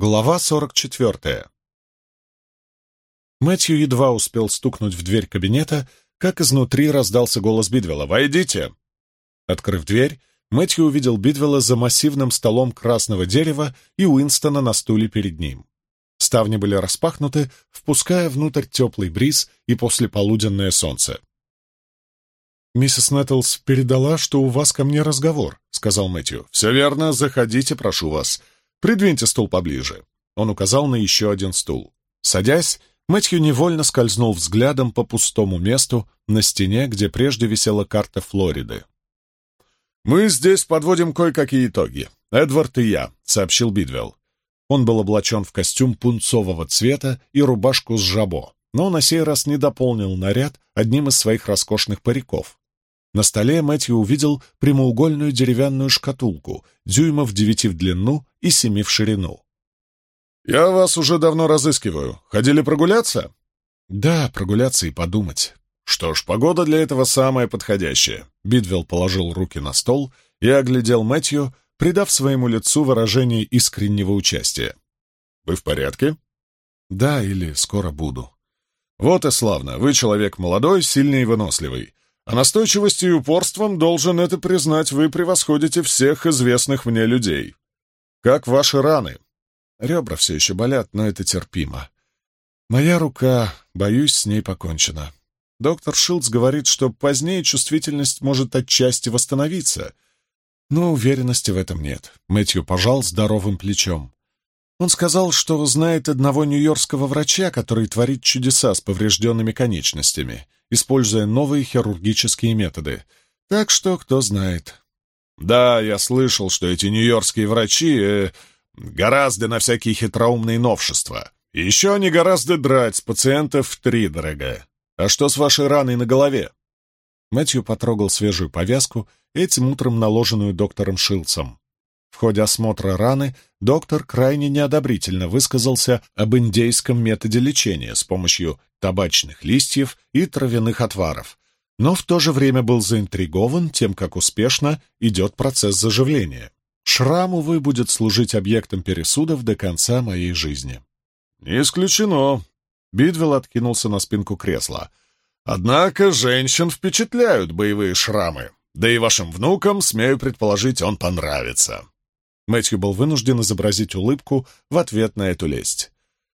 Глава 44. Мэтью едва успел стукнуть в дверь кабинета, как изнутри раздался голос Бидвелла «Войдите!». Открыв дверь, Мэтью увидел Бидвелла за массивным столом красного дерева и Уинстона на стуле перед ним. Ставни были распахнуты, впуская внутрь теплый бриз и послеполуденное солнце. «Миссис Нэттлс передала, что у вас ко мне разговор», — сказал Мэтью. «Все верно, заходите, прошу вас. «Придвиньте стул поближе». Он указал на еще один стул. Садясь, Мэтью невольно скользнул взглядом по пустому месту на стене, где прежде висела карта Флориды. «Мы здесь подводим кое-какие итоги. Эдвард и я», — сообщил Бидвелл. Он был облачен в костюм пунцового цвета и рубашку с жабо, но на сей раз не дополнил наряд одним из своих роскошных париков. На столе Мэтью увидел прямоугольную деревянную шкатулку, дюймов девяти в длину и семи в ширину. «Я вас уже давно разыскиваю. Ходили прогуляться?» «Да, прогуляться и подумать». «Что ж, погода для этого самая подходящая». Бидвелл положил руки на стол и оглядел Мэтью, придав своему лицу выражение искреннего участия. «Вы в порядке?» «Да, или скоро буду». «Вот и славно. Вы человек молодой, сильный и выносливый. А настойчивостью и упорством, должен это признать, вы превосходите всех известных мне людей. Как ваши раны? Ребра все еще болят, но это терпимо. Моя рука, боюсь, с ней покончено. Доктор Шилдс говорит, что позднее чувствительность может отчасти восстановиться, но уверенности в этом нет. Мэтью пожал здоровым плечом. Он сказал, что знает одного нью-йоркского врача, который творит чудеса с поврежденными конечностями — используя новые хирургические методы. Так что, кто знает. Да, я слышал, что эти нью-йоркские врачи э, гораздо на всякие хитроумные новшества. И еще они гораздо драть с пациентов в три, дорогая. А что с вашей раной на голове? Мэтью потрогал свежую повязку, этим утром наложенную доктором Шилцем. В ходе осмотра раны доктор крайне неодобрительно высказался об индейском методе лечения с помощью табачных листьев и травяных отваров, но в то же время был заинтригован тем, как успешно идет процесс заживления. Шрам, увы, будет служить объектом пересудов до конца моей жизни. «Не исключено». Бидвелл откинулся на спинку кресла. «Однако женщин впечатляют боевые шрамы. Да и вашим внукам, смею предположить, он понравится». Мэтью был вынужден изобразить улыбку в ответ на эту лесть.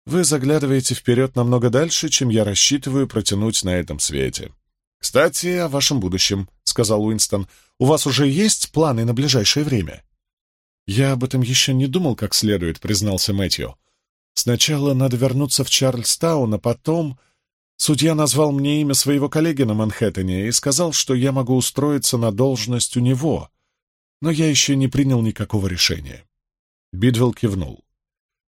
«Вы заглядываете вперед намного дальше, чем я рассчитываю протянуть на этом свете». «Кстати, о вашем будущем», — сказал Уинстон. «У вас уже есть планы на ближайшее время?» «Я об этом еще не думал как следует», — признался Мэтью. «Сначала надо вернуться в Чарльстаун, а потом...» Судья назвал мне имя своего коллеги на Манхэттене и сказал, что я могу устроиться на должность у него, но я еще не принял никакого решения. Бидвелл кивнул.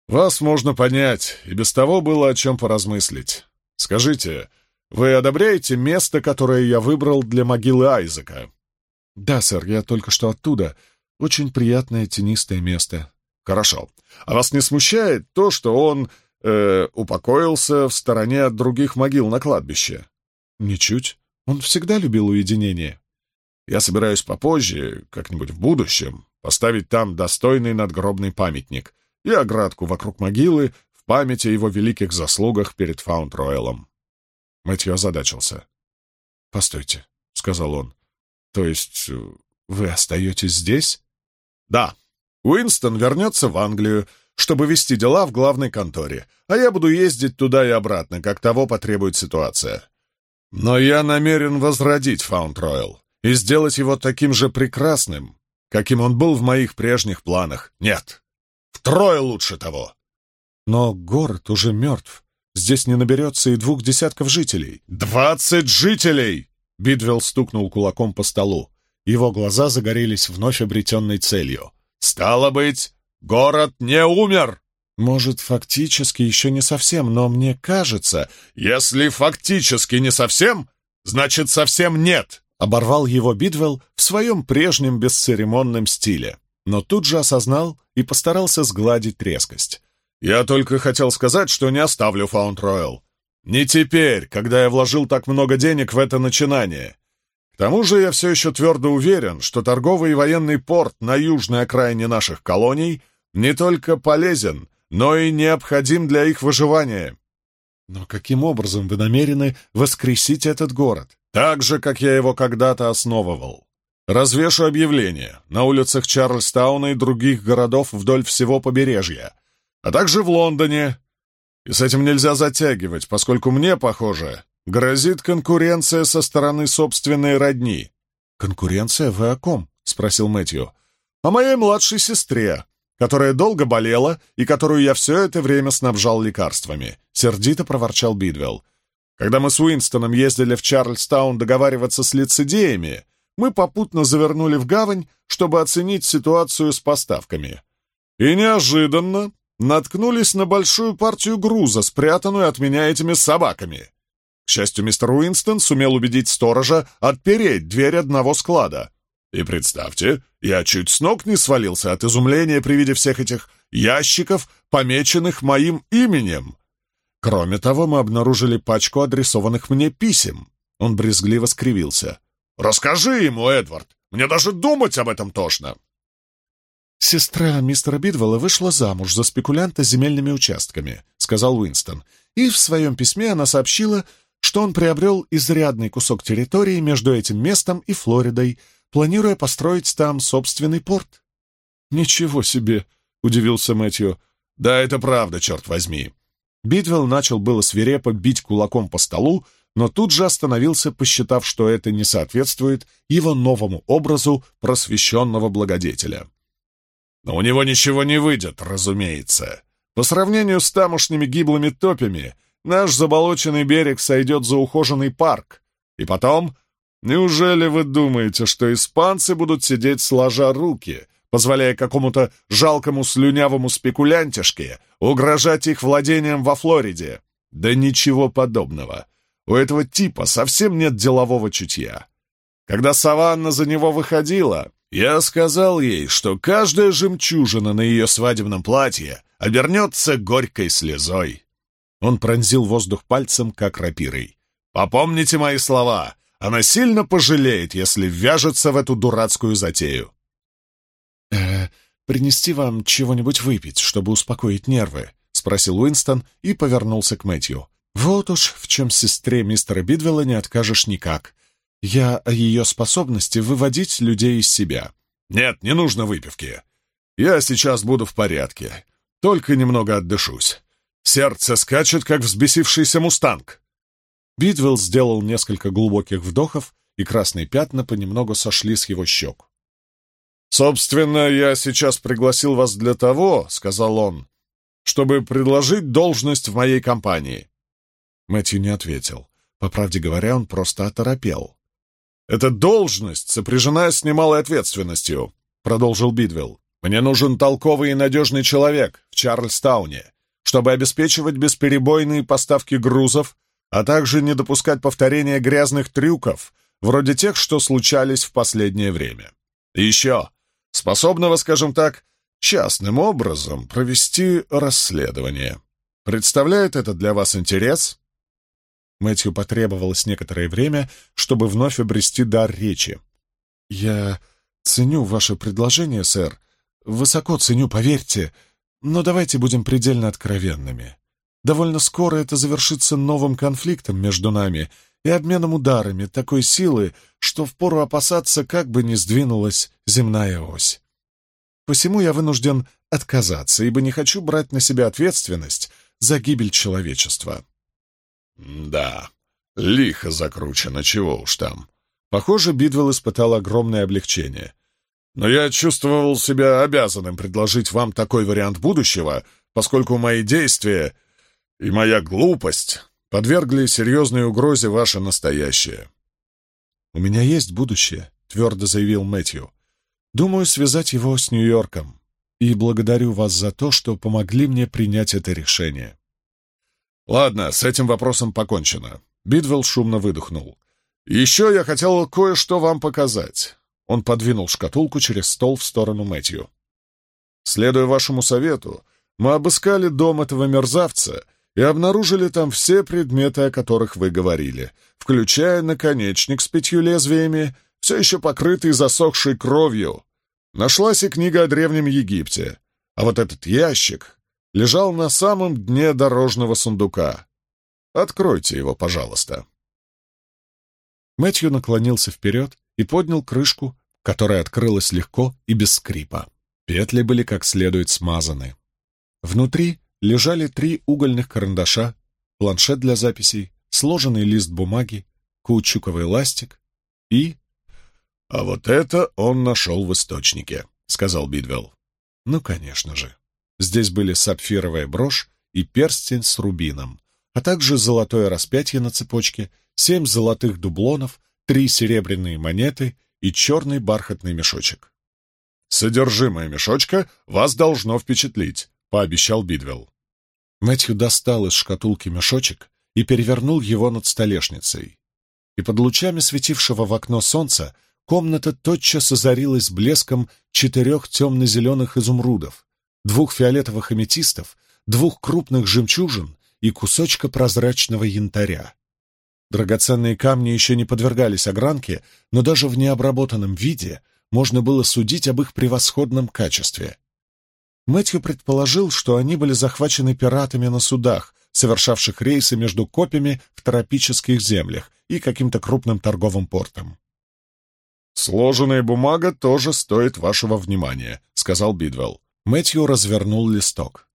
«Вас можно понять, и без того было о чем поразмыслить. Скажите, вы одобряете место, которое я выбрал для могилы Айзека?» «Да, сэр, я только что оттуда. Очень приятное тенистое место». «Хорошо. А вас не смущает то, что он э, упокоился в стороне от других могил на кладбище?» «Ничуть. Он всегда любил уединение». Я собираюсь попозже, как-нибудь в будущем, поставить там достойный надгробный памятник и оградку вокруг могилы в память о его великих заслугах перед Фаунд-Ройлом. Мэтью озадачился. «Постойте», — сказал он. «То есть э, вы остаетесь здесь?» «Да. Уинстон вернется в Англию, чтобы вести дела в главной конторе, а я буду ездить туда и обратно, как того потребует ситуация. Но я намерен возродить Фаунд-Ройл и сделать его таким же прекрасным, каким он был в моих прежних планах. Нет, втрое лучше того. Но город уже мертв. Здесь не наберется и двух десятков жителей. «Двадцать жителей!» Бидвелл стукнул кулаком по столу. Его глаза загорелись вновь обретенной целью. «Стало быть, город не умер!» «Может, фактически еще не совсем, но мне кажется...» «Если фактически не совсем, значит, совсем нет!» Оборвал его Бидвелл в своем прежнем бесцеремонном стиле, но тут же осознал и постарался сгладить резкость. «Я только хотел сказать, что не оставлю Фаунд-Ройл. Не теперь, когда я вложил так много денег в это начинание. К тому же я все еще твердо уверен, что торговый и военный порт на южной окраине наших колоний не только полезен, но и необходим для их выживания. Но каким образом вы намерены воскресить этот город? Так же, как я его когда-то основывал. Развешу объявления на улицах Чарльстауна и других городов вдоль всего побережья, а также в Лондоне. И с этим нельзя затягивать, поскольку мне, похоже, грозит конкуренция со стороны собственной родни. «Конкуренция? Вы о ком?» — спросил Мэтью. «О моей младшей сестре, которая долго болела и которую я все это время снабжал лекарствами», — сердито проворчал Бидвелл. «Когда мы с Уинстоном ездили в Чарльстаун договариваться с лицедеями, мы попутно завернули в гавань, чтобы оценить ситуацию с поставками. И неожиданно наткнулись на большую партию груза, спрятанную от меня этими собаками. К счастью, мистер Уинстон сумел убедить сторожа отпереть дверь одного склада. И представьте, я чуть с ног не свалился от изумления при виде всех этих ящиков, помеченных моим именем. Кроме того, мы обнаружили пачку адресованных мне писем. Он брезгливо скривился. «Расскажи ему, Эдвард! Мне даже думать об этом тошно!» «Сестра мистера Бидвелла вышла замуж за спекулянта земельными участками», — сказал Уинстон. И в своем письме она сообщила, что он приобрел изрядный кусок территории между этим местом и Флоридой, планируя построить там собственный порт. «Ничего себе!» — удивился Мэтью. «Да, это правда, черт возьми!» Бидвелл начал было свирепо бить кулаком по столу, но тут же остановился, посчитав, что это не соответствует его новому образу просвещенного благодетеля. «Но у него ничего не выйдет, разумеется. По сравнению с тамошними гиблыми топями, наш заболоченный берег сойдет за ухоженный парк. И потом, неужели вы думаете, что испанцы будут сидеть сложа руки, позволяя какому-то жалкому слюнявому спекулянтишке угрожать их владением во Флориде? Да ничего подобного. У этого типа совсем нет делового чутья. Когда Саванна за него выходила, я сказал ей, что каждая жемчужина на ее свадебном платье обернется горькой слезой. Он пронзил воздух пальцем, как рапирой. «Попомните мои слова. Она сильно пожалеет, если вяжется в эту дурацкую затею». «Э, принести вам чего-нибудь выпить, чтобы успокоить нервы?» — спросил Уинстон и повернулся к Мэтью. Вот уж в чем сестре мистера Бидвелла не откажешь никак. Я о ее способности выводить людей из себя. Нет, не нужно выпивки. Я сейчас буду в порядке. Только немного отдышусь. Сердце скачет, как взбесившийся мустанг. Бидвелл сделал несколько глубоких вдохов, и красные пятна понемногу сошли с его щек. «Собственно, я сейчас пригласил вас для того, — сказал он, — чтобы предложить должность в моей компании. Мэтью не ответил. По правде говоря, он просто оторопел. «Эта должность сопряжена с немалой ответственностью», — продолжил Бидвелл. «Мне нужен толковый и надежный человек в Чарльстауне, чтобы обеспечивать бесперебойные поставки грузов, а также не допускать повторения грязных трюков, вроде тех, что случались в последнее время. И еще, способного, скажем так, частным образом провести расследование. Представляет это для вас интерес?» Мэтью потребовалось некоторое время, чтобы вновь обрести дар речи. «Я ценю ваше предложение, сэр. Высоко ценю, поверьте. Но давайте будем предельно откровенными. Довольно скоро это завершится новым конфликтом между нами и обменом ударами такой силы, что впору опасаться, как бы ни сдвинулась земная ось. Посему я вынужден отказаться, ибо не хочу брать на себя ответственность за гибель человечества. Да, лихо закручено, чего уж там. Похоже, Бидвелл испытал огромное облегчение. Но я чувствовал себя обязанным предложить вам такой вариант будущего, поскольку мои действия и моя глупость подвергли серьезной угрозе ваше настоящее. «У меня есть будущее», — твердо заявил Мэтью. «Думаю связать его с Нью-Йорком. И благодарю вас за то, что помогли мне принять это решение». Ладно, с этим вопросом покончено. Бидвелл шумно выдохнул. Еще я хотел кое-что вам показать. Он подвинул шкатулку через стол в сторону Мэтью. Следуя вашему совету, мы обыскали дом этого мерзавца и обнаружили там все предметы, о которых вы говорили, включая наконечник с пятью лезвиями, все еще покрытый засохшей кровью. Нашлась и книга о Древнем Египте. А вот этот ящик лежал на самом дне дорожного сундука. Откройте его, пожалуйста. Мэтью наклонился вперед и поднял крышку, которая открылась легко и без скрипа. Петли были как следует смазаны. Внутри лежали три угольных карандаша, планшет для записей, сложенный лист бумаги, каучуковый ластик и... «А вот это он нашел в источнике», — сказал Бидвелл. «Ну, конечно же. Здесь были сапфировая брошь и перстень с рубином, а также золотое распятие на цепочке, семь золотых дублонов, три серебряные монеты и черный бархатный мешочек. «Содержимое мешочка вас должно впечатлить», — пообещал Бидвелл. Мэтью достал из шкатулки мешочек и перевернул его над столешницей. И под лучами светившего в окно солнца комната тотчас озарилась блеском четырех темно-зеленых изумрудов, двух фиолетовых аметистов, двух крупных жемчужин и кусочка прозрачного янтаря. Драгоценные камни еще не подвергались огранке, но даже в необработанном виде можно было судить об их превосходном качестве. Мэтью предположил, что они были захвачены пиратами на судах, совершавших рейсы между копьями в тропических землях и каким-то крупным торговым портом. «Сложенная бумага тоже стоит вашего внимания», — сказал Бидвелл. Мэтью развернул листок.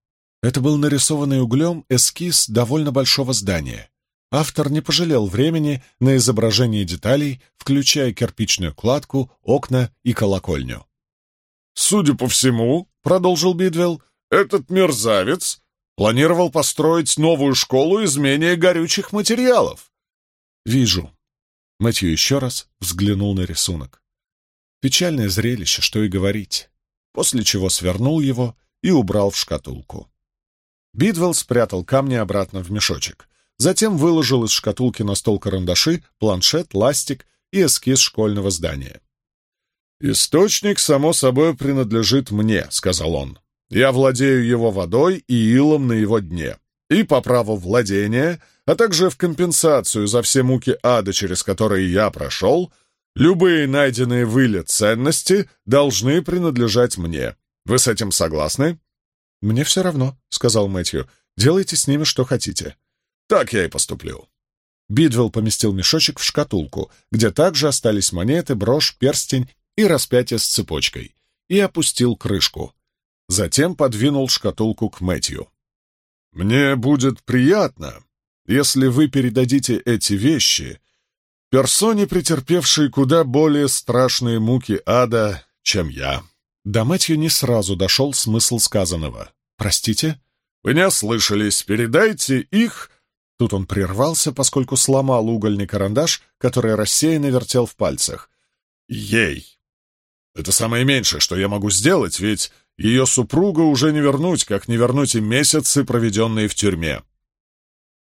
Это был нарисованный углем эскиз довольно большого здания. Автор не пожалел времени на изображение деталей, включая кирпичную кладку, окна и колокольню. «Судя по всему», — продолжил Бидвелл, — «этот мерзавец планировал построить новую школу из менее горючих материалов». «Вижу». Мэтью еще раз взглянул на рисунок. Печальное зрелище, что и говорить, после чего свернул его и убрал в шкатулку. Бидвелл спрятал камни обратно в мешочек, затем выложил из шкатулки на стол карандаши, планшет, ластик и эскиз школьного здания. «Источник, само собой, принадлежит мне», — сказал он. «Я владею его водой и илом на его дне. И по праву владения, а также в компенсацию за все муки ада, через которые я прошел, любые найденные в иле ценности должны принадлежать мне. Вы с этим согласны?» «Мне все равно», — сказал Мэтью. «Делайте с ними что хотите». Так я и поступлю. Бидвелл поместил мешочек в шкатулку, где также остались монеты, брошь, перстень и распятие с цепочкой, и опустил крышку. Затем подвинул шкатулку к Мэтью. «Мне будет приятно, если вы передадите эти вещи персоне, претерпевшей куда более страшные муки ада, чем я». До Мэтью не сразу дошел смысл сказанного. «Простите?» «Вы не ослышались. Передайте их Тут он прервался, поскольку сломал угольный карандаш, который рассеянно вертел в пальцах. «Ей! Это самое меньшее, что я могу сделать, ведь ее супруга уже не вернуть, как не вернуть и месяцы, проведенные в тюрьме».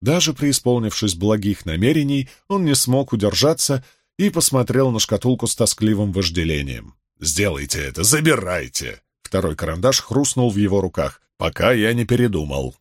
Даже преисполнившись благих намерений, он не смог удержаться и посмотрел на шкатулку с тоскливым вожделением. «Сделайте это, забирайте!» Второй карандаш хрустнул в его руках, пока я не передумал.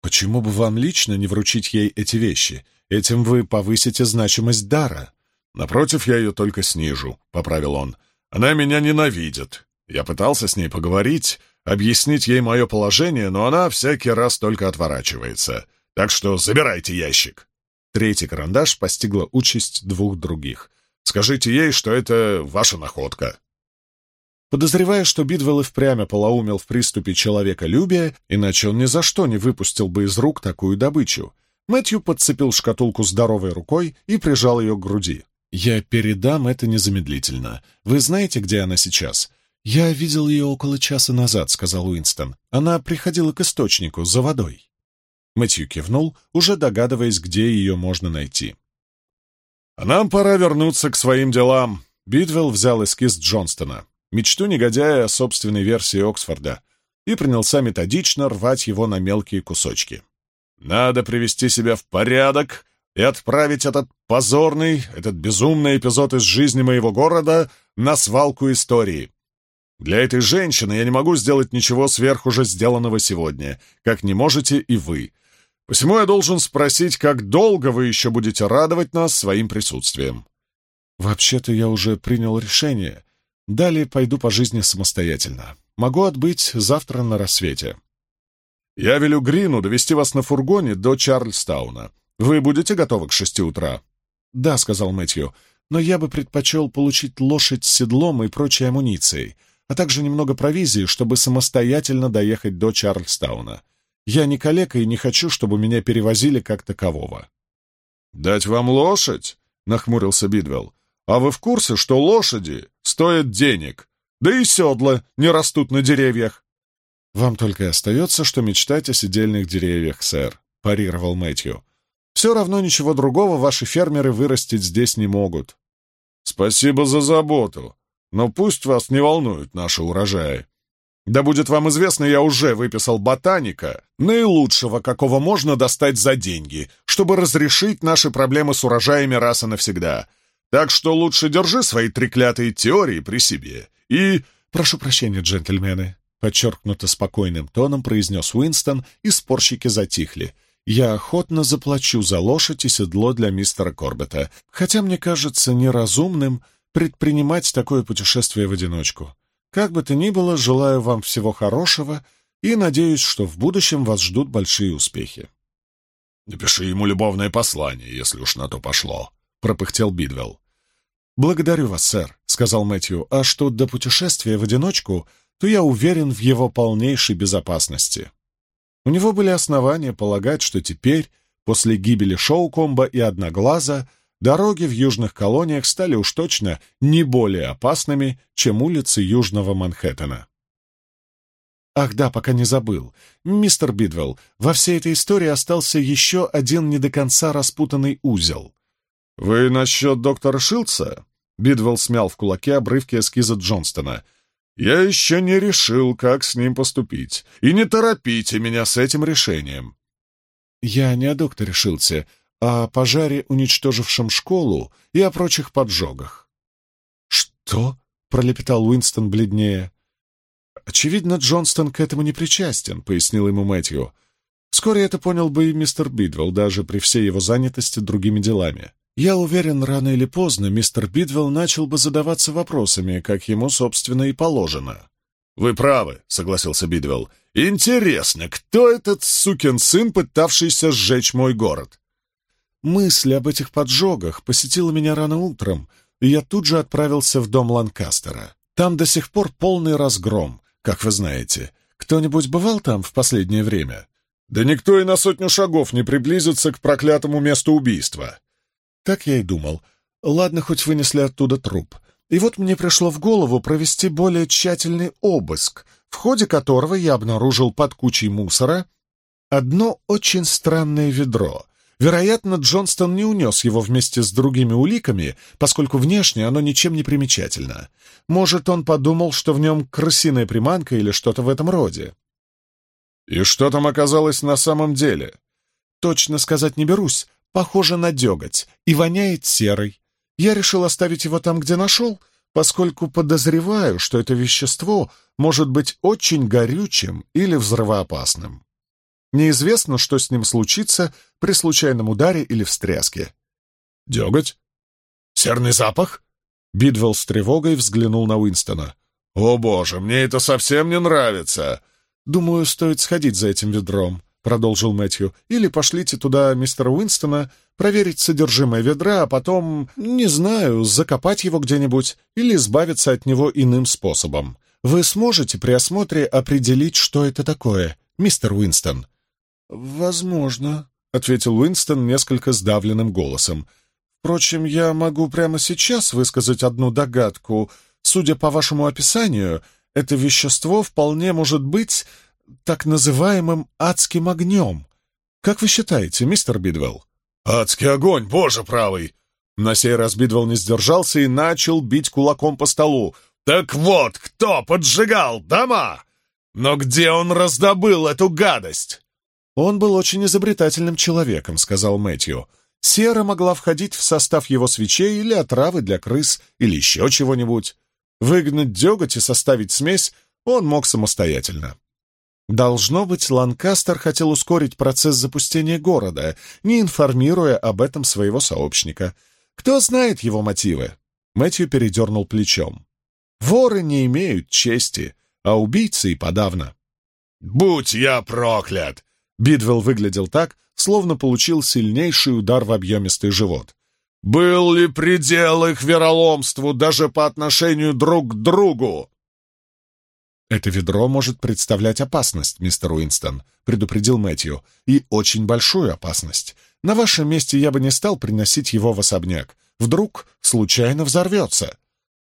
Почему бы вам лично не вручить ей эти вещи? Этим вы повысите значимость дара. Напротив, я ее только снижу, — поправил он. Она меня ненавидит. Я пытался с ней поговорить, объяснить ей мое положение, но она всякий раз только отворачивается. Так что забирайте ящик. Третий карандаш постигла участь двух других. Скажите ей, что это ваша находка. Подозревая, что Бидвелл и впрямь полоумел в приступе человеколюбия, иначе он ни за что не выпустил бы из рук такую добычу, Мэтью подцепил шкатулку здоровой рукой и прижал ее к груди. «Я передам это незамедлительно. Вы знаете, где она сейчас?» «Я видел ее около часа назад», — сказал Уинстон. «Она приходила к источнику, за водой». Мэтью кивнул, уже догадываясь, где ее можно найти. «А нам пора вернуться к своим делам». Бидвелл взял эскиз Джонстона мечту негодяя о собственной версии Оксфорда, и принялся методично рвать его на мелкие кусочки. Надо привести себя в порядок и отправить этот позорный, этот безумный эпизод из жизни моего города на свалку истории. Для этой женщины я не могу сделать ничего сверх уже сделанного сегодня, как не можете и вы. Посему я должен спросить, как долго вы еще будете радовать нас своим присутствием. Вообще-то я уже принял решение, Далее пойду по жизни самостоятельно. Могу отбыть завтра на рассвете. Я велю Грину довести вас на фургоне до Чарльстауна. Вы будете готовы к шести утра?» «Да», — сказал Мэтью, — «но я бы предпочел получить лошадь с седлом и прочей амуницией, а также немного провизии, чтобы самостоятельно доехать до Чарльстауна. Я не калека и не хочу, чтобы меня перевозили как такового». «Дать вам лошадь?» — нахмурился Бидвелл. «А вы в курсе, что лошади стоят денег? Да и седла не растут на деревьях». «Вам только и остается, что мечтать о сидельных деревьях, сэр», — парировал Мэтью. «Все равно ничего другого ваши фермеры вырастить здесь не могут». «Спасибо за заботу, но пусть вас не волнуют наши урожаи. Да будет вам известно, я уже выписал ботаника, наилучшего, какого можно достать за деньги, чтобы разрешить наши проблемы с урожаями раз и навсегда. Так что лучше держи свои треклятые теории при себе. И... Прошу прощения, джентльмены, подчеркнуто спокойным тоном произнес Уинстон, и спорщики затихли. «Я охотно заплачу за лошадь и седло для мистера Корбета, хотя мне кажется неразумным предпринимать такое путешествие в одиночку. Как бы то ни было, желаю вам всего хорошего и надеюсь, что в будущем вас ждут большие успехи». «Напиши ему любовное послание, если уж на то пошло», — пропыхтел Бидвелл. «Благодарю вас, сэр», — сказал Мэтью. «А что до путешествия в одиночку, то я уверен в его полнейшей безопасности». У него были основания полагать, что теперь, после гибели Шоукомба и Одноглаза, дороги в южных колониях стали уж точно не более опасными, чем улицы Южного Манхэттена. Ах да, пока не забыл. Мистер Бидвелл, во всей этой истории остался еще один не до конца распутанный узел. «Вы насчет доктора Шилдса?» Бидвелл смял в кулаке обрывки эскиза Джонстона. «Я еще не решил, как с ним поступить. И не торопите меня с этим решением». «Я не о докторе Шилдсе, о пожаре, уничтожившем школу, и о прочих поджогах». «Что?» — пролепетал Уинстон бледнее. «Очевидно, Джонстон к этому не причастен», — пояснил ему Мэтью. «Вскоре это понял бы и мистер Бидвелл, даже при всей его занятости другими делами. Я уверен, рано или поздно мистер Бидвелл начал бы задаваться вопросами, как ему, собственно, и положено». «Вы правы», — согласился Бидвелл. «Интересно, кто этот сукин сын, пытавшийся сжечь мой город?» Мысль об этих поджогах посетила меня рано утром, и я тут же отправился в дом Ланкастера. Там до сих пор полный разгром, как вы знаете. Кто-нибудь бывал там в последнее время? Да никто и на сотню шагов не приблизится к проклятому месту убийства. Так я и думал. Ладно, хоть вынесли оттуда труп. И вот мне пришло в голову провести более тщательный обыск, в ходе которого я обнаружил под кучей мусора одно очень странное ведро. Вероятно, Джонстон не унес его вместе с другими уликами, поскольку внешне оно ничем не примечательно. Может, он подумал, что в нем крысиная приманка или что-то в этом роде. «И что там оказалось на самом деле?» «Точно сказать не берусь, похоже на деготь и воняет серой. Я решил оставить его там, где нашел, поскольку подозреваю, что это вещество может быть очень горючим или взрывоопасным. Неизвестно, что с ним случится при случайном ударе или встряске. «Деготь? Серный запах?» Бидвелл с тревогой взглянул на Уинстона. «О боже, мне это совсем не нравится!» «Думаю, стоит сходить за этим ведром. — продолжил Мэтью, — «или пошлите туда мистера Уинстона проверить содержимое ведра, а потом, не знаю, закопать его где-нибудь или избавиться от него иным способом. Вы сможете при осмотре определить, что это такое, мистер Уинстон?» «Возможно», — ответил Уинстон несколько сдавленным голосом. «Впрочем, я могу прямо сейчас высказать одну догадку. Судя по вашему описанию, это вещество вполне может быть так называемым адским огнем. Как вы считаете, мистер Бидвелл? Адский огонь, боже правый! На сей раз Бидвелл не сдержался и начал бить кулаком по столу. Так вот, кто поджигал дома? Но где он раздобыл эту гадость? Он был очень изобретательным человеком, сказал Мэтью. Сера могла входить в состав его свечей или отравы для крыс, или еще чего-нибудь. Выгнать деготь и составить смесь он мог самостоятельно. Должно быть, Ланкастер хотел ускорить процесс запустения города, не информируя об этом своего сообщника. Кто знает его мотивы? Мэтью передернул плечом. Воры не имеют чести, а убийцы и подавно. «Будь я проклят!» Бидвелл выглядел так, словно получил сильнейший удар в объемистый живот. «Был ли предел их вероломству даже по отношению друг к другу?» «Это ведро может представлять опасность, мистер Уинстон», — предупредил Мэтью, — «и очень большую опасность. На вашем месте я бы не стал приносить его в особняк. Вдруг случайно взорвется.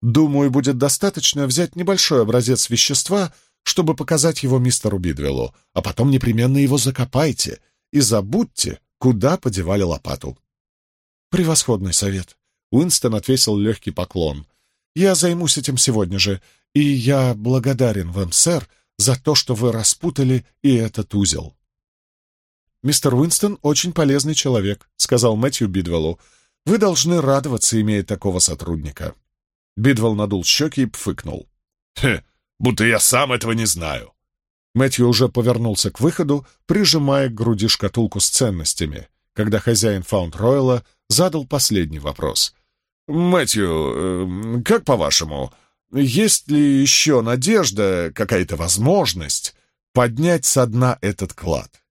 Думаю, будет достаточно взять небольшой образец вещества, чтобы показать его мистеру Бидвеллу, а потом непременно его закопайте и забудьте, куда подевали лопату. Превосходный совет. Уинстон отвесил легкий поклон. Я займусь этим сегодня же, и я благодарен вам, сэр, за то, что вы распутали и этот узел. «Мистер Уинстон очень полезный человек», — сказал Мэтью Бидвеллу. «Вы должны радоваться, имея такого сотрудника». Бидвелл надул щеки и пфыкнул. «Хе, будто я сам этого не знаю». Мэтью уже повернулся к выходу, прижимая к груди шкатулку с ценностями, когда хозяин Фаунд-Ройла задал последний вопрос. «Мэтью, э, как по-вашему, есть ли еще надежда, какая-то возможность поднять со дна этот клад?»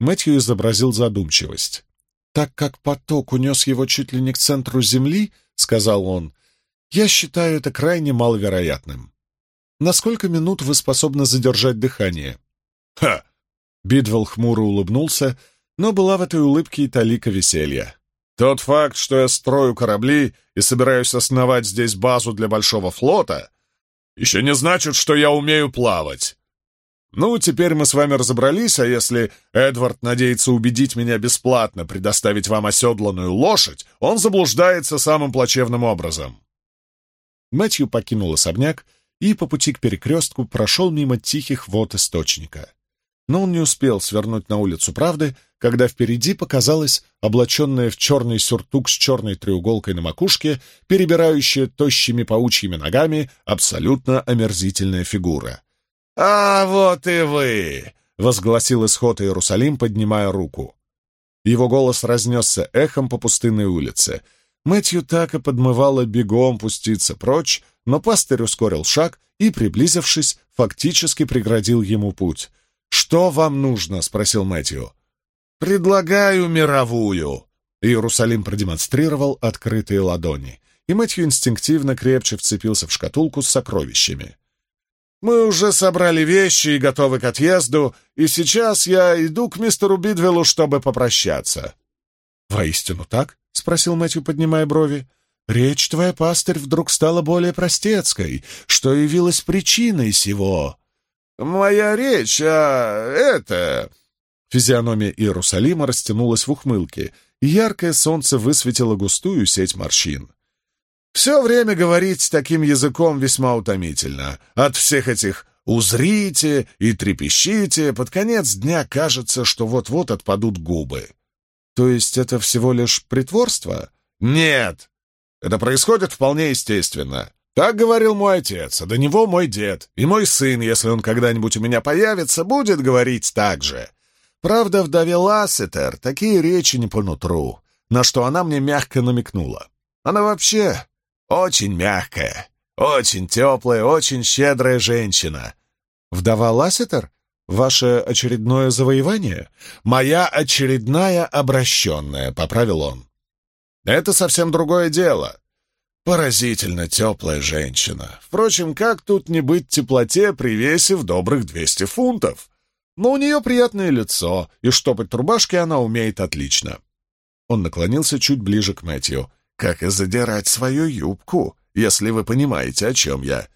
Мэтью изобразил задумчивость. «Так как поток унес его чуть ли не к центру Земли, — сказал он, — я считаю это крайне маловероятным. На сколько минут вы способны задержать дыхание?» «Ха!» Бидвелл хмуро улыбнулся, но была в этой улыбке и талика веселья. «Тот факт, что я строю корабли и собираюсь основать здесь базу для большого флота, еще не значит, что я умею плавать. Ну, теперь мы с вами разобрались, а если Эдвард надеется убедить меня бесплатно предоставить вам оседланную лошадь, он заблуждается самым плачевным образом». Мэтью покинул особняк и по пути к перекрестку прошел мимо тихих вод источника. Но он не успел свернуть на улицу Правды, когда впереди показалась облаченная в черный сюртук с черной треуголкой на макушке, перебирающая тощими паучьими ногами абсолютно омерзительная фигура — «А вот и вы!» — возгласил исход Иерусалим, поднимая руку. Его голос разнесся эхом по пустынной улице. Мэтью так и подмывало бегом пуститься прочь, но пастырь ускорил шаг и, приблизившись, фактически преградил ему путь. «Что вам нужно?» — спросил Мэтью. «Предлагаю мировую!» Иерусалим продемонстрировал открытые ладони, и Мэтью инстинктивно крепче вцепился в шкатулку с сокровищами. Мы уже собрали вещи и готовы к отъезду, и сейчас я иду к мистеру Бидвеллу, чтобы попрощаться». «Воистину так?» — спросил Мэтью, поднимая брови. «Речь твоя, пастырь, вдруг стала более простецкой. Что явилось причиной сего?» «Моя речь, а это...» Физиономия Иерусалима растянулась в ухмылке, и яркое солнце высветило густую сеть морщин. Все время говорить таким языком весьма утомительно. От всех этих «узрите» и «трепещите» под конец дня кажется, что вот-вот отпадут губы. То есть это всего лишь притворство? Нет. Это происходит вполне естественно. Так говорил мой отец, а до него мой дед. И мой сын, если он когда-нибудь у меня появится, будет говорить так же. Правда, вдове Лассетер такие речи не по нутру, на что она мне мягко намекнула. Она вообще очень мягкая, очень теплая, очень щедрая женщина. Вдова Лассетер? Ваше очередное завоевание? Моя очередная обращенная, — поправил он. Это совсем другое дело. Поразительно теплая женщина. Впрочем, как тут не быть теплоте при весе в добрых двести фунтов? Но у нее приятное лицо, и штопать рубашки она умеет отлично. Он наклонился чуть ближе к Мэтью как и задирать свою юбку, если вы понимаете, о чем я.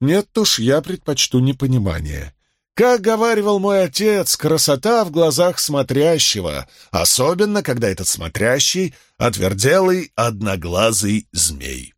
Нет уж, я предпочту непонимание. Как говаривал мой отец, красота в глазах смотрящего, особенно когда этот смотрящий — отверделый одноглазый змей.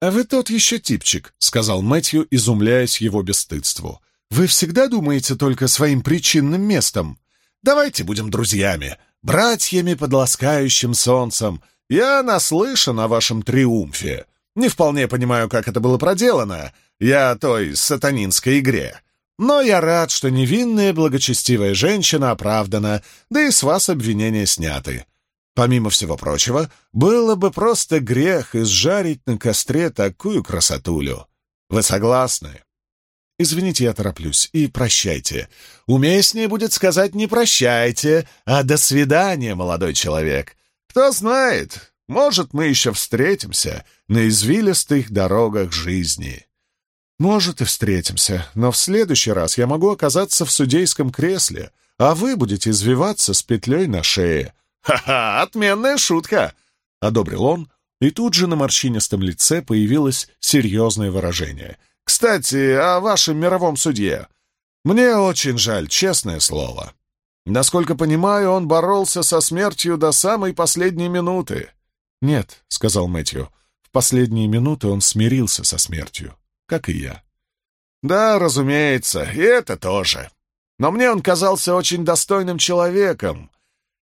«А вы тот еще типчик», — сказал Мэтью, изумляясь его бесстыдству. «Вы всегда думаете только своим причинным местом? Давайте будем друзьями, братьями под ласкающим солнцем, я наслышан о вашем триумфе. Не вполне понимаю, как это было проделано. Я той сатанинской игре. Но я рад, что невинная благочестивая женщина оправдана, да и с вас обвинения сняты. Помимо всего прочего, было бы просто грех изжарить на костре такую красотулю. Вы согласны?» Извините, я тороплюсь. И прощайте. Уместнее будет сказать не прощайте, а до свидания, молодой человек. Кто знает, может, мы еще встретимся на извилистых дорогах жизни. Может, и встретимся, но в следующий раз я могу оказаться в судейском кресле, а вы будете извиваться с петлей на шее. «Ха-ха, отменная шутка!» — одобрил он, и тут же на морщинистом лице появилось серьезное выражение. «Кстати, о вашем мировом судье. Мне очень жаль, честное слово. Насколько понимаю, он боролся со смертью до самой последней минуты». «Нет», — сказал Мэтью, — «в последние минуты он смирился со смертью, как и я». «Да, разумеется, и это тоже. Но мне он казался очень достойным человеком.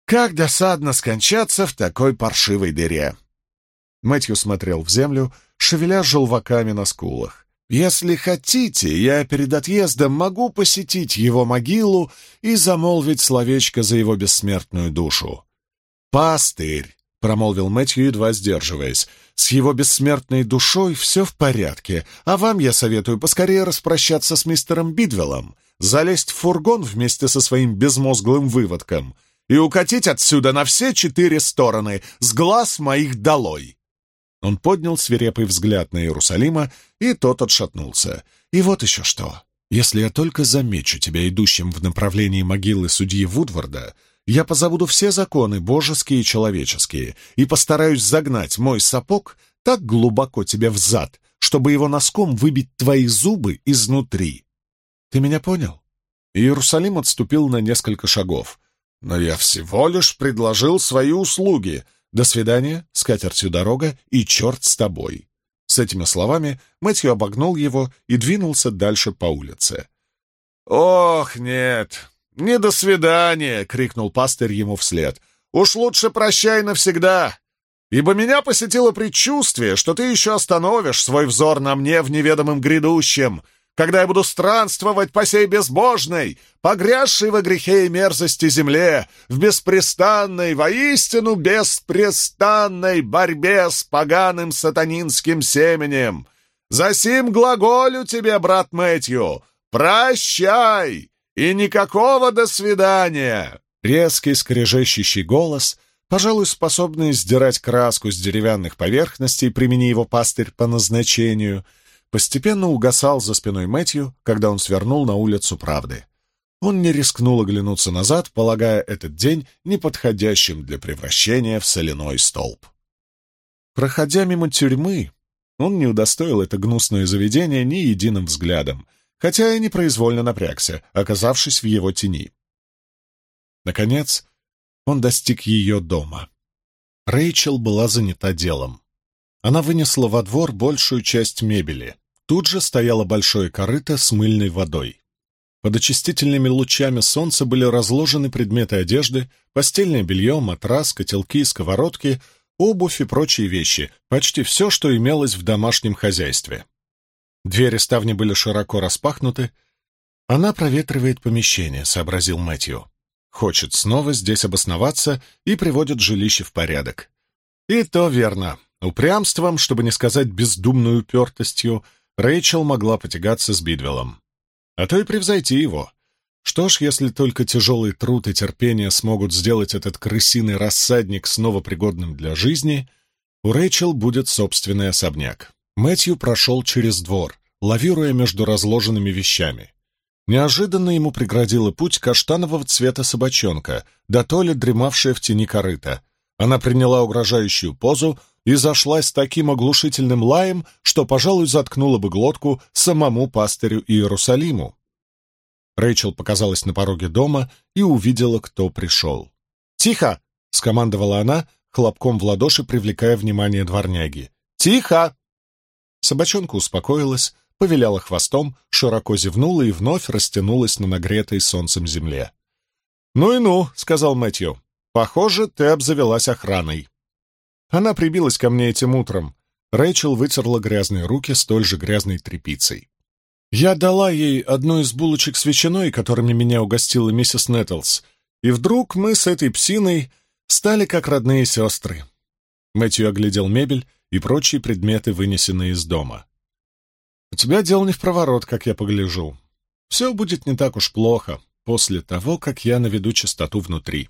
Как досадно скончаться в такой паршивой дыре!» Мэтью смотрел в землю, шевеля желваками на скулах. «Если хотите, я перед отъездом могу посетить его могилу и замолвить словечко за его бессмертную душу». «Пастырь!» — промолвил Мэтью, едва сдерживаясь. «С его бессмертной душой все в порядке, а вам я советую поскорее распрощаться с мистером Бидвеллом, залезть в фургон вместе со своим безмозглым выводком и укатить отсюда на все четыре стороны, с глаз моих долой!» Он поднял свирепый взгляд на Иерусалима, и тот отшатнулся. «И вот еще что. Если я только замечу тебя идущим в направлении могилы судьи Вудварда, я позабуду все законы, божеские и человеческие, и постараюсь загнать мой сапог так глубоко тебе в зад, чтобы его носком выбить твои зубы изнутри. Ты меня понял?» Иерусалим отступил на несколько шагов. «Но я всего лишь предложил свои услуги», «До свидания, с катертью дорога, и черт с тобой!» С этими словами Мэтью обогнул его и двинулся дальше по улице. «Ох, нет! Не до свидания!» — крикнул пастырь ему вслед. «Уж лучше прощай навсегда! Ибо меня посетило предчувствие, что ты еще остановишь свой взор на мне в неведомом грядущем, когда я буду странствовать по сей безбожной, погрязшей во грехе и мерзости земле, в беспрестанной, воистину беспрестанной борьбе с поганым сатанинским семенем. Засим глаголю тебе, брат Мэтью, прощай и никакого до свидания!» Резкий скрежещущий голос — пожалуй, способный сдирать краску с деревянных поверхностей, примени его пастырь по назначению, постепенно угасал за спиной Мэтью, когда он свернул на улицу Правды. Он не рискнул оглянуться назад, полагая этот день неподходящим для превращения в соляной столб. Проходя мимо тюрьмы, он не удостоил это гнусное заведение ни единым взглядом, хотя и непроизвольно напрягся, оказавшись в его тени. Наконец, он достиг ее дома. Рэйчел была занята делом. Она вынесла во двор большую часть мебели. Тут же стояло большое корыто с мыльной водой. Под очистительными лучами солнца были разложены предметы одежды, постельное белье, матрас, котелки, сковородки, обувь и прочие вещи, почти все, что имелось в домашнем хозяйстве. Двери ставни были широко распахнуты. «Она проветривает помещение», — сообразил Мэтью. «Хочет снова здесь обосноваться и приводит жилище в порядок». И то верно. Упрямством, чтобы не сказать бездумной упертостью, Рэйчел могла потягаться с Бидвеллом. А то и превзойти его. Что ж, если только тяжелый труд и терпение смогут сделать этот крысиный рассадник снова пригодным для жизни, у Рэйчел будет собственный особняк. Мэтью прошел через двор, лавируя между разложенными вещами. Неожиданно ему преградила путь каштанового цвета собачонка, да то ли дремавшая в тени корыта. Она приняла угрожающую позу, и зашлась таким оглушительным лаем, что, пожалуй, заткнула бы глотку самому пастырю Иерусалиму. Рэйчел показалась на пороге дома и увидела, кто пришел. «Тихо!» — скомандовала она, хлопком в ладоши привлекая внимание дворняги. «Тихо!» Собачонка успокоилась, повиляла хвостом, широко зевнула и вновь растянулась на нагретой солнцем земле. «Ну и ну», — сказал Мэтью, — «похоже, ты обзавелась охраной». Она прибилась ко мне этим утром. Рэйчел вытерла грязные руки столь же грязной тряпицей. Я дала ей одну из булочек с ветчиной, которыми меня угостила миссис Нэттлс, и вдруг мы с этой псиной стали как родные сестры. Мэтью оглядел мебель и прочие предметы, вынесенные из дома. У тебя дело не в проворот, как я погляжу. Все будет не так уж плохо после того, как я наведу чистоту внутри.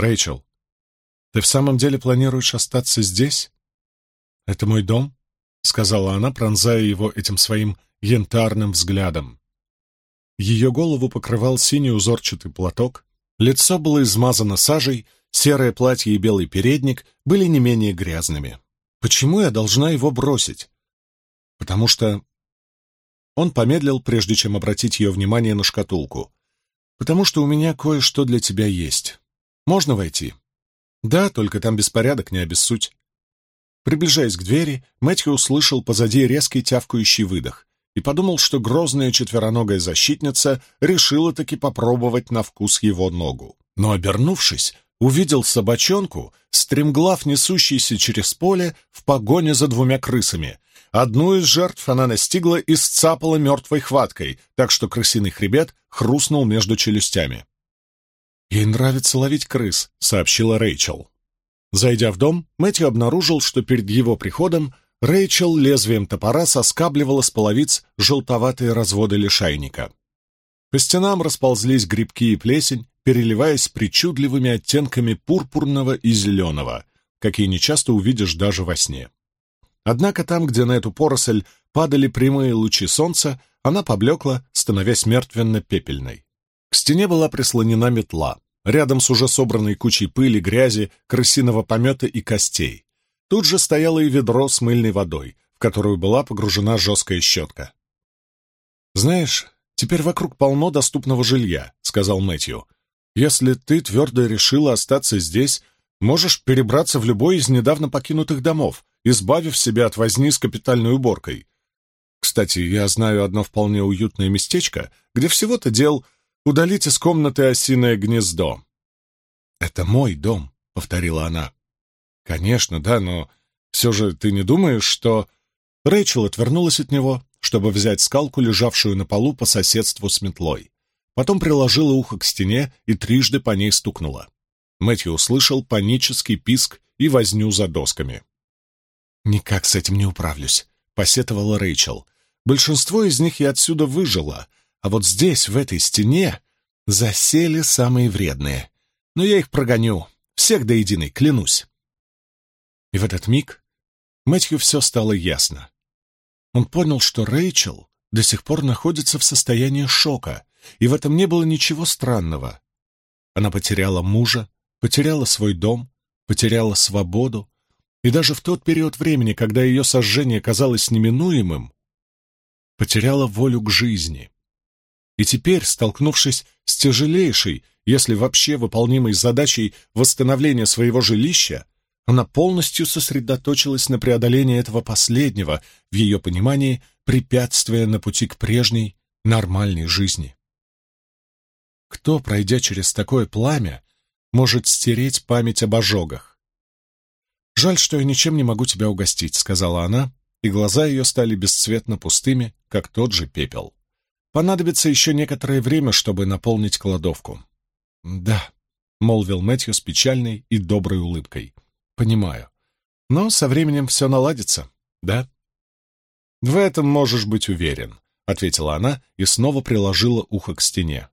Рэйчел, ты в самом деле планируешь остаться здесь? Это мой дом, — сказала она, пронзая его этим своим янтарным взглядом. Ее голову покрывал синий узорчатый платок, лицо было измазано сажей, серое платье и белый передник были не менее грязными. Почему я должна его бросить? Потому что... Он помедлил, прежде чем обратить ее внимание на шкатулку. «Потому что у меня кое-что для тебя есть. Можно войти?» «Да, только там беспорядок, не обессудь». Приближаясь к двери, Мэтью услышал позади резкий тявкающий выдох и подумал, что грозная четвероногая защитница решила таки попробовать на вкус его ногу. Но, обернувшись, увидел собачонку, стремглав несущийся через поле в погоне за двумя крысами. Одну из жертв она настигла и сцапала мертвой хваткой, так что крысиный хребет хрустнул между челюстями. «Ей нравится ловить крыс», — сообщила Рэйчел. Зайдя в дом, Мэтью обнаружил, что перед его приходом Рэйчел лезвием топора соскабливала с половиц желтоватые разводы лишайника. По стенам расползлись грибки и плесень, переливаясь причудливыми оттенками пурпурного и зеленого, какие нечасто увидишь даже во сне. Однако там, где на эту поросль падали прямые лучи солнца, она поблекла, становясь мертвенно-пепельной. К стене была прислонена метла, рядом с уже собранной кучей пыли, грязи, крысиного помета и костей. Тут же стояло и ведро с мыльной водой, в которую была погружена жесткая щетка. «Знаешь, теперь вокруг полно доступного жилья», — сказал Мэтью. «Если ты твердо решила остаться здесь, можешь перебраться в любой из недавно покинутых домов, избавив себя от возни с капитальной уборкой. Кстати, я знаю одно вполне уютное местечко, где всего-то дел удалить из комнаты осиное гнездо». «Это мой дом», — повторила она. «Конечно, да, но все же ты не думаешь, что...» Рэйчел отвернулась от него, чтобы взять скалку, лежавшую на полу по соседству с метлой. Потом приложила ухо к стене и трижды по ней стукнула. Мэтью услышал панический писк и возню за досками. «Никак с этим не управлюсь», — посетовала Рэйчел. «Большинство из них я отсюда выжила, а вот здесь, в этой стене, засели самые вредные. Но я их прогоню, всех до единой, клянусь». И в этот миг Мэтью все стало ясно. Он понял, что Рэйчел до сих пор находится в состоянии шока, и в этом не было ничего странного. Она потеряла мужа, потеряла свой дом, потеряла свободу, и даже в тот период времени, когда ее сожжение казалось неминуемым, потеряла волю к жизни. И теперь, столкнувшись с тяжелейшей, если вообще выполнимой задачей восстановления своего жилища, она полностью сосредоточилась на преодолении этого последнего, в ее понимании, препятствия на пути к прежней, нормальной жизни. Кто, пройдя через такое пламя, может стереть память об ожогах? «Жаль, что я ничем не могу тебя угостить», — сказала она, и глаза ее стали бесцветно пустыми, как тот же пепел. «Понадобится еще некоторое время, чтобы наполнить кладовку». «Да», — молвил Мэтью с печальной и доброй улыбкой. Понимаю. Но со временем все наладится, да? В этом можешь быть уверен, ответила она и снова приложила ухо к стене.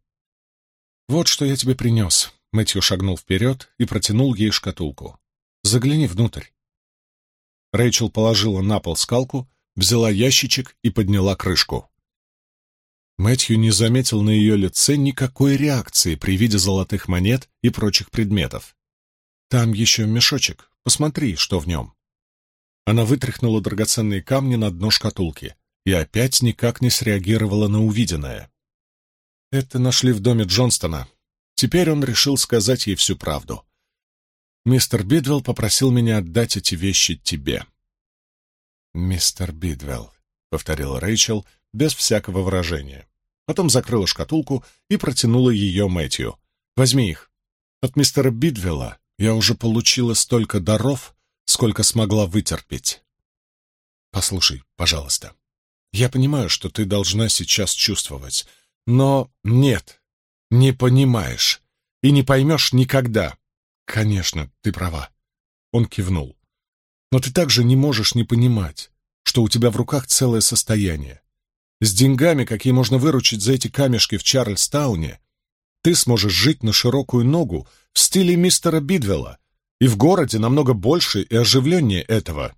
Вот что я тебе принес. Мэтью шагнул вперед и протянул ей шкатулку. Загляни внутрь. Рэйчел положила на пол скалку, взяла ящичек и подняла крышку. Мэтью не заметил на ее лице никакой реакции при виде золотых монет и прочих предметов. «Там еще мешочек, Посмотри, что в нем». Она вытряхнула драгоценные камни на дно шкатулки и опять никак не среагировала на увиденное. Это нашли в доме Джонстона. Теперь он решил сказать ей всю правду. «Мистер Бидвелл попросил меня отдать эти вещи тебе». «Мистер Бидвелл», — повторила Рэйчел без всякого выражения. Потом закрыла шкатулку и протянула ее Мэтью. «Возьми их. От мистера Бидвелла я уже получила столько даров, сколько смогла вытерпеть. Послушай, пожалуйста. Я понимаю, что ты должна сейчас чувствовать, но нет, не понимаешь и не поймешь никогда. Конечно, ты права. Он кивнул. Но ты также не можешь не понимать, что у тебя в руках целое состояние. С деньгами, какие можно выручить за эти камешки в Чарльстауне, ты сможешь жить на широкую ногу в стиле мистера Бидвелла, и в городе намного больше и оживленнее этого.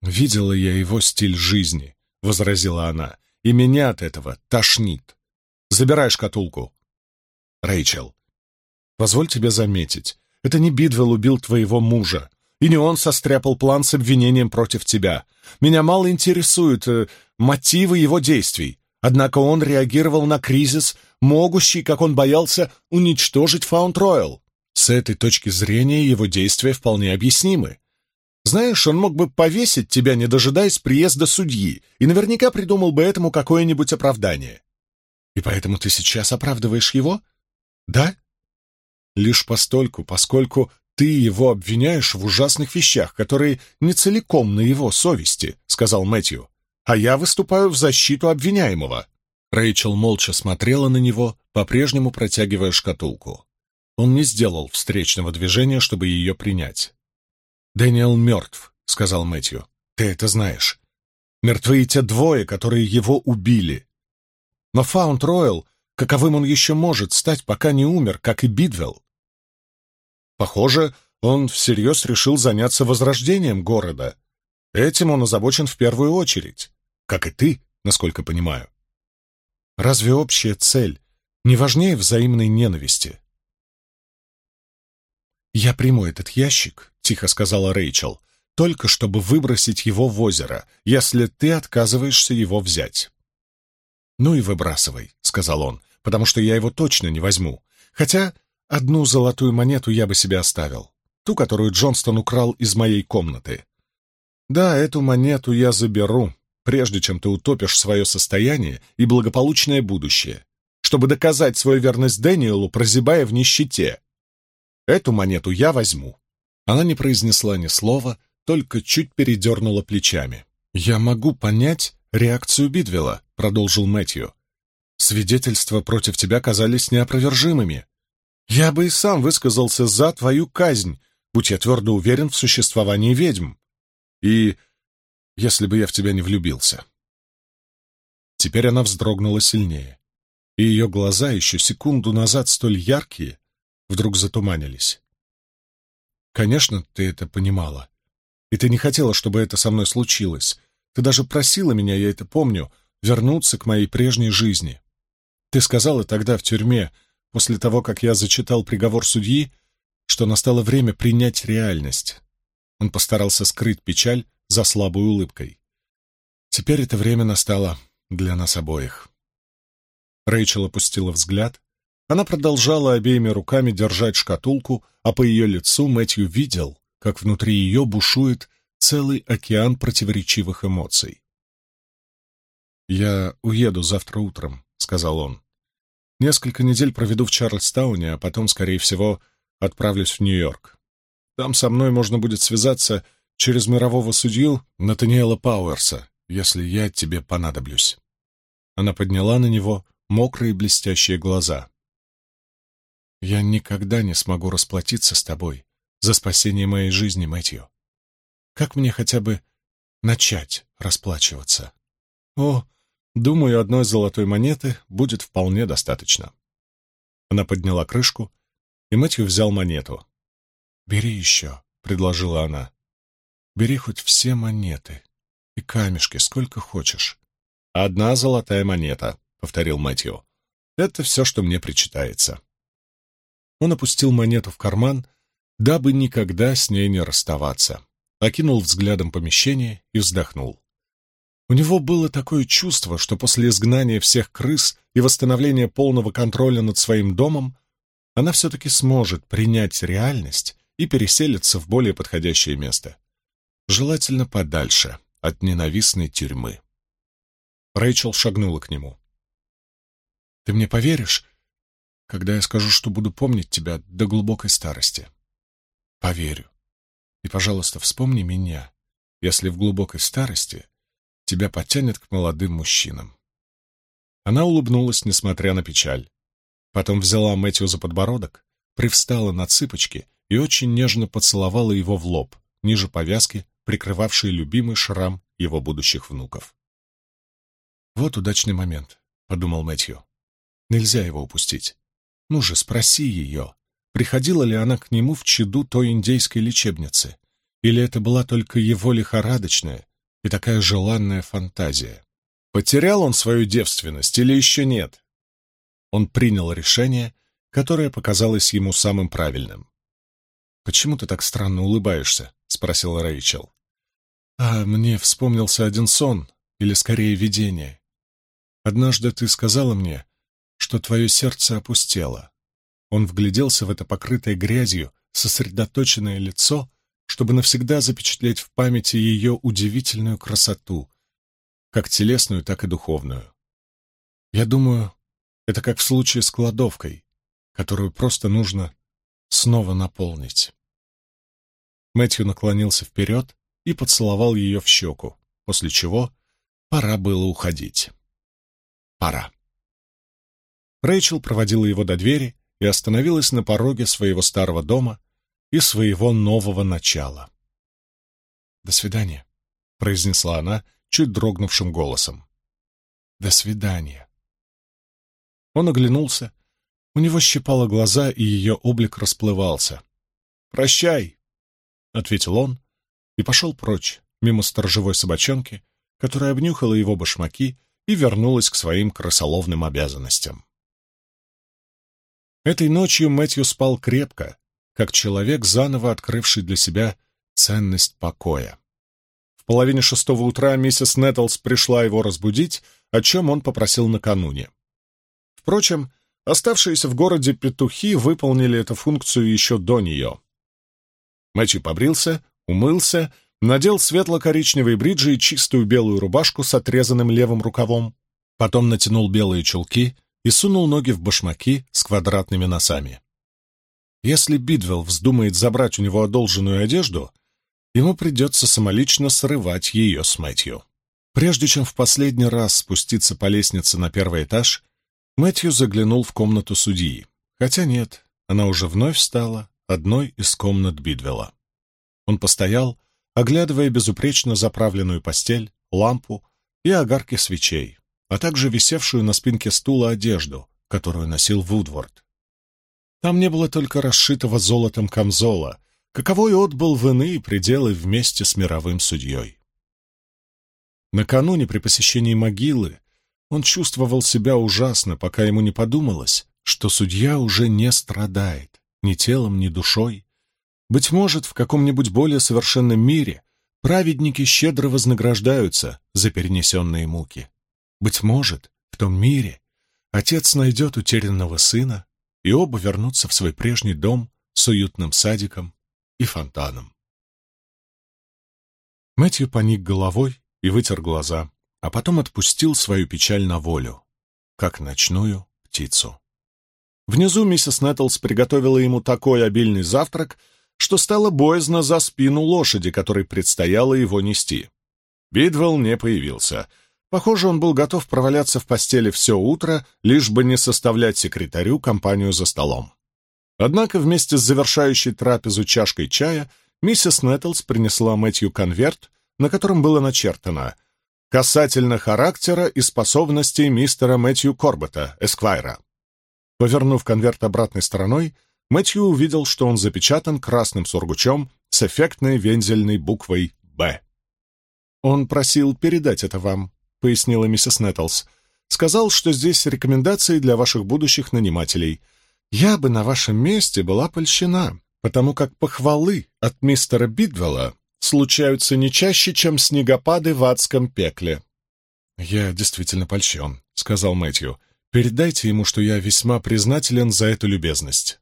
«Видела я его стиль жизни», — возразила она, — «и меня от этого тошнит. Забирай шкатулку». «Рэйчел, позволь тебе заметить, это не Бидвелл убил твоего мужа, и не он состряпал план с обвинением против тебя. Меня мало интересуют э, мотивы его действий, однако он реагировал на кризис, могущий, как он боялся, уничтожить Фаунд-Ройл. С этой точки зрения его действия вполне объяснимы. Знаешь, он мог бы повесить тебя, не дожидаясь приезда судьи, и наверняка придумал бы этому какое-нибудь оправдание. И поэтому ты сейчас оправдываешь его? Да? Лишь постольку, поскольку ты его обвиняешь в ужасных вещах, которые не целиком на его совести, сказал Мэтью. А я выступаю в защиту обвиняемого. Рэйчел молча смотрела на него, по-прежнему протягивая шкатулку. Он не сделал встречного движения, чтобы ее принять. «Дэниел мертв», — сказал Мэтью. «Ты это знаешь. Мертвы те двое, которые его убили. Но Фаунд Ройл, каковым он еще может стать, пока не умер, как и Бидвелл. Похоже, он всерьез решил заняться возрождением города. Этим он озабочен в первую очередь, как и ты, насколько понимаю. Разве общая цель не важнее взаимной ненависти?» «Я приму этот ящик», — тихо сказала Рэйчел, «только чтобы выбросить его в озеро, если ты отказываешься его взять». «Ну и выбрасывай», — сказал он, «потому что я его точно не возьму. Хотя одну золотую монету я бы себе оставил, ту, которую Джонстон украл из моей комнаты. Да, эту монету я заберу, прежде чем ты утопишь свое состояние и благополучное будущее, чтобы доказать свою верность Дэниелу, прозябая в нищете, Эту монету я возьму». Она не произнесла ни слова, только чуть передернула плечами. «Я могу понять реакцию Бидвелла», — продолжил Мэтью. «Свидетельства против тебя казались неопровержимыми. Я бы и сам высказался за твою казнь, будь я твердо уверен в существовании ведьм. И если бы я в тебя не влюбился». Теперь она вздрогнула сильнее, и ее глаза, еще секунду назад столь яркие, вдруг затуманились. Конечно, ты это понимала. И ты не хотела, чтобы это со мной случилось. Ты даже просила меня, я это помню, вернуться к моей прежней жизни. Ты сказала тогда в тюрьме, после того, как я зачитал приговор судьи, что настало время принять реальность. Он постарался скрыть печаль за слабой улыбкой. Теперь это время настало для нас обоих. Рэйчел опустила взгляд, она продолжала обеими руками держать шкатулку, а по ее лицу Мэтью видел, как внутри ее бушует целый океан противоречивых эмоций. «Я уеду завтра утром», — сказал он. «Несколько недель проведу в Чарльстауне, а потом, скорее всего, отправлюсь в Нью-Йорк. Там со мной можно будет связаться через мирового судью Натаниэла Пауэрса, если я тебе понадоблюсь». Она подняла на него мокрые блестящие глаза. Я никогда не смогу расплатиться с тобой за спасение моей жизни, Мэтью. Как мне хотя бы начать расплачиваться? О, думаю, одной золотой монеты будет вполне достаточно. Она подняла крышку, и Мэтью взял монету. «Бери еще», — предложила она. «Бери хоть все монеты и камешки, сколько хочешь». «Одна золотая монета», — повторил Мэтью. «Это все, что мне причитается». Он опустил монету в карман, дабы никогда с ней не расставаться, окинул взглядом помещение и вздохнул. У него было такое чувство, что после изгнания всех крыс и восстановления полного контроля над своим домом она все-таки сможет принять реальность и переселиться в более подходящее место. Желательно подальше от ненавистной тюрьмы. Рэйчел шагнула к нему. «Ты мне поверишь, когда я скажу, что буду помнить тебя до глубокой старости. Поверю. И, пожалуйста, вспомни меня, если в глубокой старости тебя потянет к молодым мужчинам. Она улыбнулась, несмотря на печаль. Потом взяла Мэтью за подбородок, привстала на цыпочки и очень нежно поцеловала его в лоб, ниже повязки, прикрывавшей любимый шрам его будущих внуков. «Вот удачный момент», — подумал Мэтью. «Нельзя его упустить. Ну же, спроси ее, приходила ли она к нему в чаду той индейской лечебницы, или это была только его лихорадочная и такая желанная фантазия. Потерял он свою девственность или еще нет? Он принял решение, которое показалось ему самым правильным. «Почему ты так странно улыбаешься?» — спросила Рэйчел. «А мне вспомнился один сон, или скорее видение. Однажды ты сказала мне, что твое сердце опустело. Он вгляделся в это покрытое грязью, сосредоточенное лицо, чтобы навсегда запечатлеть в памяти ее удивительную красоту, как телесную, так и духовную. Я думаю, это как в случае с кладовкой, которую просто нужно снова наполнить. Мэтью наклонился вперед и поцеловал ее в щеку, после чего пора было уходить. Пора. Рэйчел проводила его до двери и остановилась на пороге своего старого дома и своего нового начала. «До свидания», — произнесла она чуть дрогнувшим голосом. «До свидания». Он оглянулся. У него щипало глаза, и ее облик расплывался. «Прощай», — ответил он и пошел прочь, мимо сторожевой собачонки, которая обнюхала его башмаки и вернулась к своим красоловным обязанностям. Этой ночью Мэтью спал крепко, как человек, заново открывший для себя ценность покоя. В половине шестого утра миссис Нэттлс пришла его разбудить, о чем он попросил накануне. Впрочем, оставшиеся в городе петухи выполнили эту функцию еще до нее. Мэтью побрился, умылся надел светло-коричневые бриджи и чистую белую рубашку с отрезанным левым рукавом, потом натянул белые чулки и сунул ноги в башмаки с квадратными носами. Если Бидвелл вздумает забрать у него одолженную одежду, ему придется самолично срывать ее с Мэтью. Прежде чем в последний раз спуститься по лестнице на первый этаж, Мэтью заглянул в комнату судьи. Хотя нет, она уже вновь стала одной из комнат Бидвелла. Он постоял, оглядывая безупречно заправленную постель, лампу и огарки свечей, а также висевшую на спинке стула одежду, которую носил Вудворд. Там не было только расшитого золотом камзола, каковой отбыл в иные пределы вместе с мировым судьей. Накануне при посещении могилы он чувствовал себя ужасно, пока ему не подумалось, что судья уже не страдает ни телом, ни душой, быть может, в каком-нибудь более совершенном мире праведники щедро вознаграждаются за перенесенные муки. Быть может, в том мире отец найдет утерянного сына, и оба вернутся в свой прежний дом с уютным садиком и фонтаном. Мэтью поник головой и вытер глаза, а потом отпустил свою печаль на волю, как ночную птицу. Внизу миссис Нэттлс приготовила ему такой обильный завтрак, что стало боязно за спину лошади, которой предстояло его нести. Бидвелл не появился. Похоже, он был готов проваляться в постели все утро, лишь бы не составлять секретарю компанию за столом. Однако вместе с завершающей трапезу чашкой чая миссис Нэттлс принесла Мэтью конверт, на котором было начертано «Касательно характера и способностей мистера Мэтью Корбета, Эсквайра». Повернув конверт обратной стороной, Мэтью увидел, что он запечатан красным сургучом с эффектной вензельной буквой «Б». «Он просил передать это вам», — пояснила миссис Нэттлс. «Сказал, что здесь рекомендации для ваших будущих нанимателей. Я бы на вашем месте была польщена, потому как похвалы от мистера Бидвелла случаются не чаще, чем снегопады в адском пекле». «Я действительно польщен», — сказал Мэтью. «Передайте ему, что я весьма признателен за эту любезность».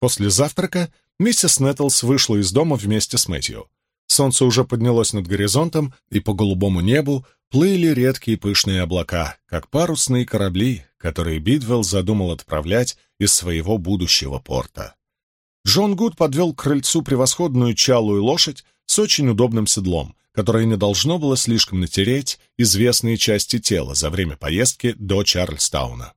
После завтрака миссис Нэттлс вышла из дома вместе с Мэтью. Солнце уже поднялось над горизонтом, и по голубому небу плыли редкие пышные облака, как парусные корабли, которые Бидвелл задумал отправлять из своего будущего порта. Джон Гуд подвел к крыльцу превосходную чалую лошадь с очень удобным седлом, которое не должно было слишком натереть известные части тела за время поездки до Чарльстауна.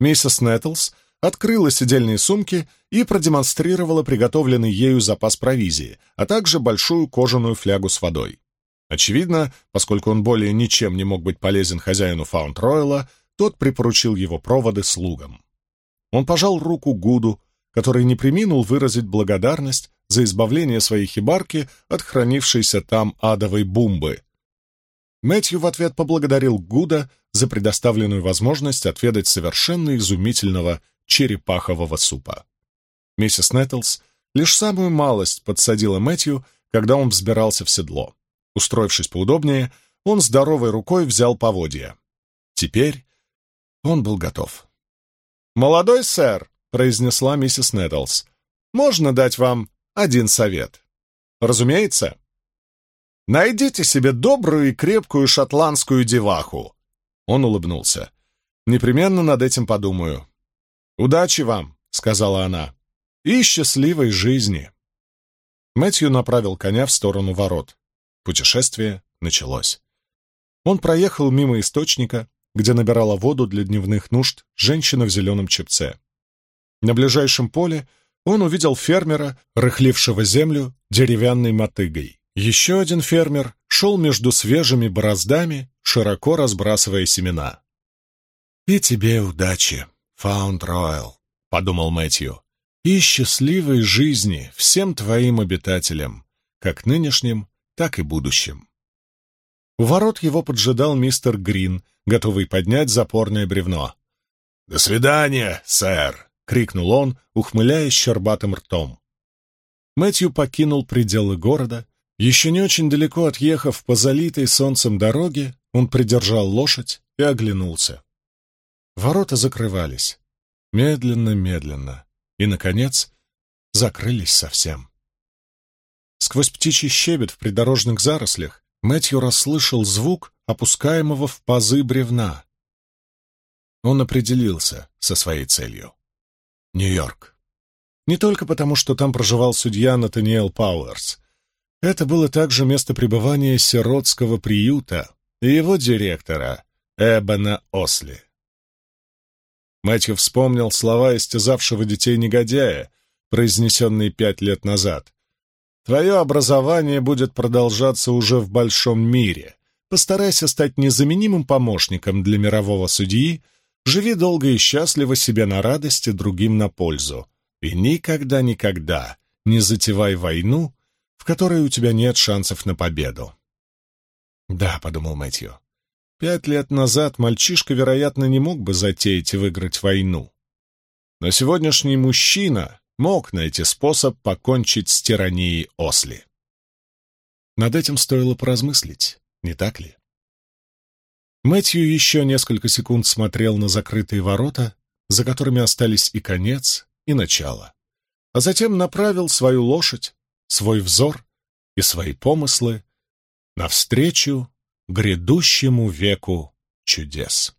Миссис Нэттлс открыла сидельные сумки и продемонстрировала приготовленный ею запас провизии, а также большую кожаную флягу с водой. Очевидно, поскольку он более ничем не мог быть полезен хозяину Фаунд-Ройла, тот припоручил его проводы слугам. Он пожал руку Гуду, который не приминул выразить благодарность за избавление своей хибарки от хранившейся там адовой бумбы. Мэтью в ответ поблагодарил Гуда за предоставленную возможность отведать совершенно изумительного черепахового супа. Миссис Нэттлс лишь самую малость подсадила Мэтью, когда он взбирался в седло. Устроившись поудобнее, он здоровой рукой взял поводья. Теперь он был готов. «Молодой сэр», — произнесла миссис Нэттлс, — «можно дать вам один совет?» «Разумеется». «Найдите себе добрую и крепкую шотландскую деваху». Он улыбнулся. «Непременно над этим подумаю». «Удачи вам», — сказала она, — «и счастливой жизни». Мэтью направил коня в сторону ворот. Путешествие началось. Он проехал мимо источника, где набирала воду для дневных нужд женщина в зеленом чепце. На ближайшем поле он увидел фермера, рыхлившего землю деревянной мотыгой. Еще один фермер шел между свежими бороздами, широко разбрасывая семена. «И тебе удачи, Фаунд Ройл», — подумал Мэтью, «и счастливой жизни всем твоим обитателям, как нынешним, так и будущим». У ворот его поджидал мистер Грин, готовый поднять запорное бревно. «До свидания, сэр!» — крикнул он, ухмыляясь щербатым ртом. Мэтью покинул пределы города. Еще не очень далеко отъехав по залитой солнцем дороге, он придержал лошадь и оглянулся. Ворота закрывались. Медленно-медленно. И, наконец, закрылись совсем. Сквозь птичий щебет в придорожных зарослях Мэтью расслышал звук опускаемого в пазы бревна. Он определился со своей целью. Нью-Йорк. Не только потому, что там проживал судья Натаниэл Пауэрс. Это было также место пребывания сиротского приюта и его директора Эбена Осли. Мэтью вспомнил слова истязавшего детей негодяя, произнесенные пять лет назад. «Твое образование будет продолжаться уже в большом мире, Постарайся стать незаменимым помощником для мирового судьи, живи долго и счастливо себе на радости, другим на пользу. И никогда-никогда не затевай войну, в которой у тебя нет шансов на победу. «Да», — подумал Мэтью, — «пять лет назад мальчишка, вероятно, не мог бы затеять и выиграть войну. Но сегодняшний мужчина мог найти способ покончить с тиранией Осли». Над этим стоило поразмыслить не так ли? Мэтью еще несколько секунд смотрел на закрытые ворота, за которыми остались и конец, и начало, а затем направил свою лошадь, свой взор и свои помыслы навстречу грядущему веку чудес.